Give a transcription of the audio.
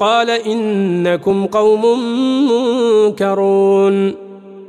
قال إنكم قوم منكرون.